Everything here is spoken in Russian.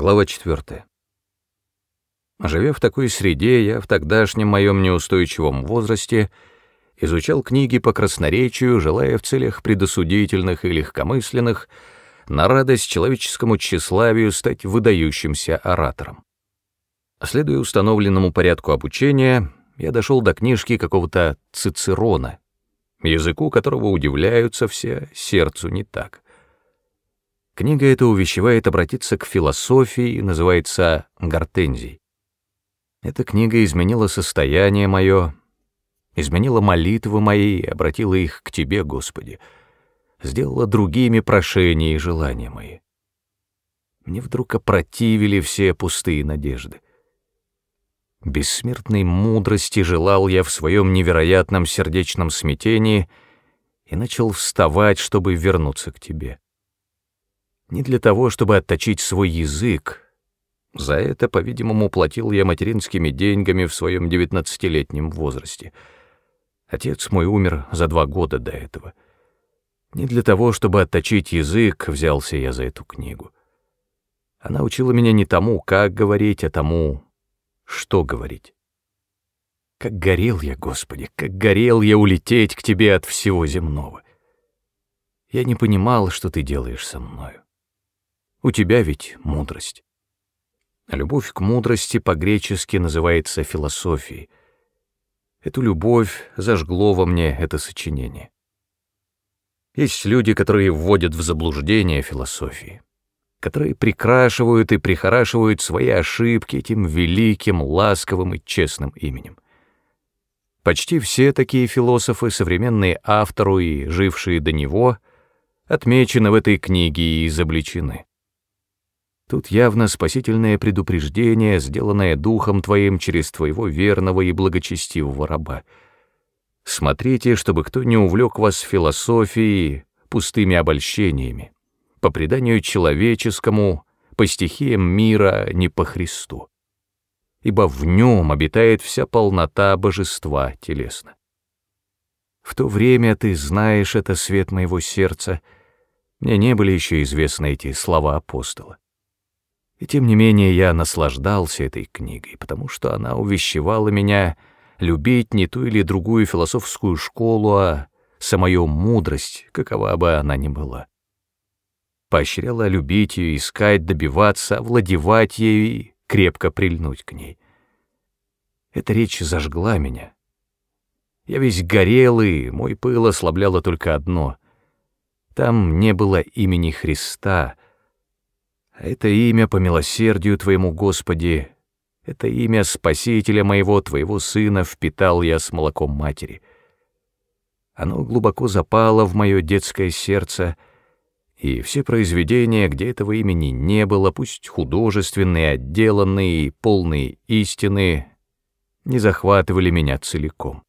Глава 4. Живя в такой среде, я в тогдашнем моем неустойчивом возрасте изучал книги по красноречию, желая в целях предосудительных и легкомысленных на радость человеческому тщеславию стать выдающимся оратором. Следуя установленному порядку обучения, я дошел до книжки какого-то Цицерона, языку которого удивляются все, сердцу не так — Книга эта увещевает обратиться к философии называется «Гортензий». Эта книга изменила состояние мое, изменила молитвы мои и обратила их к Тебе, Господи, сделала другими прошения и желания мои. Мне вдруг опротивили все пустые надежды. Бессмертной мудрости желал я в своем невероятном сердечном смятении и начал вставать, чтобы вернуться к Тебе не для того, чтобы отточить свой язык. За это, по-видимому, платил я материнскими деньгами в своем девятнадцатилетнем возрасте. Отец мой умер за два года до этого. Не для того, чтобы отточить язык, взялся я за эту книгу. Она учила меня не тому, как говорить, а тому, что говорить. Как горел я, Господи, как горел я улететь к Тебе от всего земного. Я не понимал, что Ты делаешь со мною. У тебя ведь мудрость. Любовь к мудрости по-гречески называется философией. Эту любовь зажгло во мне это сочинение. Есть люди, которые вводят в заблуждение философии, которые прикрашивают и прихорашивают свои ошибки этим великим, ласковым и честным именем. Почти все такие философы, современные автору и жившие до него, отмечены в этой книге и изобличены. Тут явно спасительное предупреждение, сделанное духом твоим через твоего верного и благочестивого раба. Смотрите, чтобы кто не увлек вас философией, пустыми обольщениями, по преданию человеческому, по стихиям мира, не по Христу. Ибо в нем обитает вся полнота божества телесно. В то время ты знаешь это свет моего сердца, мне не были еще известны эти слова апостола. И тем не менее я наслаждался этой книгой, потому что она увещевала меня любить не ту или другую философскую школу, а самую мудрость, какова бы она ни была. Поощряла любить ее, искать, добиваться, овладевать ею и крепко прильнуть к ней. Эта речь зажгла меня. Я весь горел, и мой пыл ослабляло только одно. Там не было имени Христа — это имя по милосердию Твоему, Господи, это имя Спасителя моего, Твоего Сына, впитал я с молоком матери. Оно глубоко запало в мое детское сердце, и все произведения, где этого имени не было, пусть художественные, отделанные и полные истины, не захватывали меня целиком.